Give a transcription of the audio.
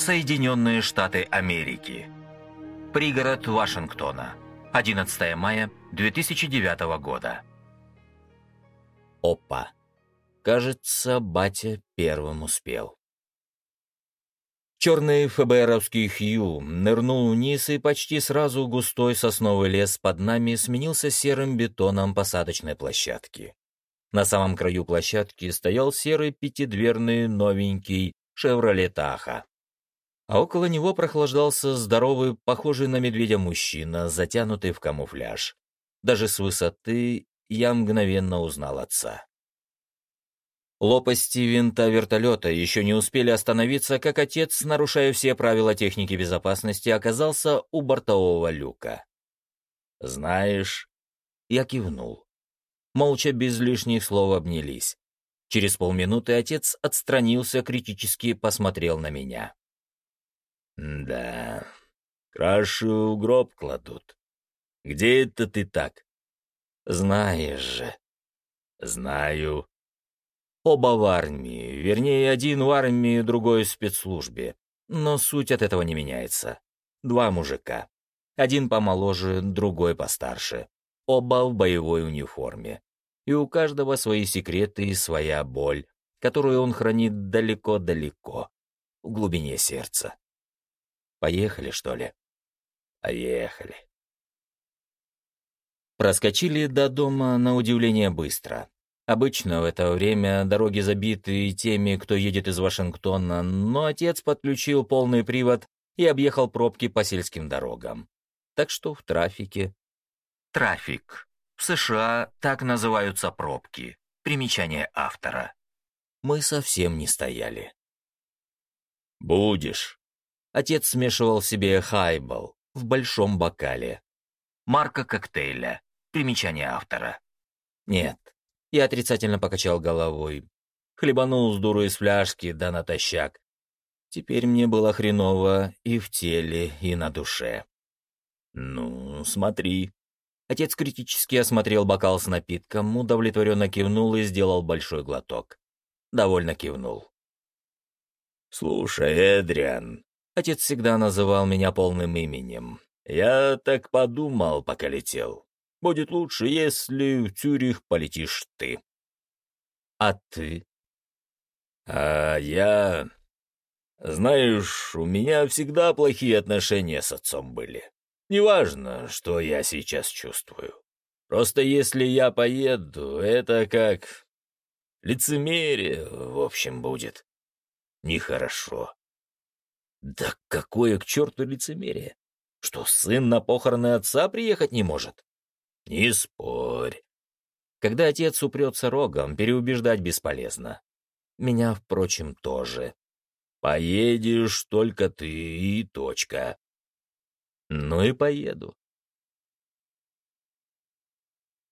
Соединенные Штаты Америки. Пригород Вашингтона. 11 мая 2009 года. Опа. Кажется, батя первым успел. Черный ФБРовский Хью нырнул вниз, и почти сразу густой сосновый лес под нами сменился серым бетоном посадочной площадки. На самом краю площадки стоял серый пятидверный новенький «Шевроле Таха». А около него прохлаждался здоровый, похожий на медведя мужчина, затянутый в камуфляж. Даже с высоты я мгновенно узнал отца. Лопасти винта вертолета еще не успели остановиться, как отец, нарушая все правила техники безопасности, оказался у бортового люка. «Знаешь...» Я кивнул. Молча, без лишних слов обнялись. Через полминуты отец отстранился, критически посмотрел на меня. «Да, крашу гроб кладут. Где это ты так?» «Знаешь же». «Знаю», Оба в армии, вернее, один в армии, другой в спецслужбе. Но суть от этого не меняется. Два мужика. Один помоложе, другой постарше. Оба в боевой униформе. И у каждого свои секреты и своя боль, которую он хранит далеко-далеко, в глубине сердца. Поехали, что ли? Поехали. Проскочили до дома на удивление быстро. Обычно в это время дороги забиты теми, кто едет из Вашингтона, но отец подключил полный привод и объехал пробки по сельским дорогам. Так что в трафике... Трафик. В США так называются пробки. Примечание автора. Мы совсем не стояли. «Будешь». Отец смешивал себе хайбол в большом бокале. Марка коктейля. Примечание автора. «Нет, я отрицательно покачал головой. Хлебанул с дуру из фляжки, да натощак. Теперь мне было хреново и в теле, и на душе. «Ну, смотри». Отец критически осмотрел бокал с напитком, удовлетворенно кивнул и сделал большой глоток. Довольно кивнул. «Слушай, Эдриан», — отец всегда называл меня полным именем, — «я так подумал, пока летел. Будет лучше, если в Цюрих полетишь ты. А ты? А я... Знаешь, у меня всегда плохие отношения с отцом были. Неважно, что я сейчас чувствую. Просто если я поеду, это как... Лицемерие, в общем, будет. Нехорошо. Да какое к черту лицемерие? Что сын на похороны отца приехать не может? Не спорь. Когда отец упрется рогом, переубеждать бесполезно. Меня, впрочем, тоже. Поедешь только ты и точка. Ну и поеду.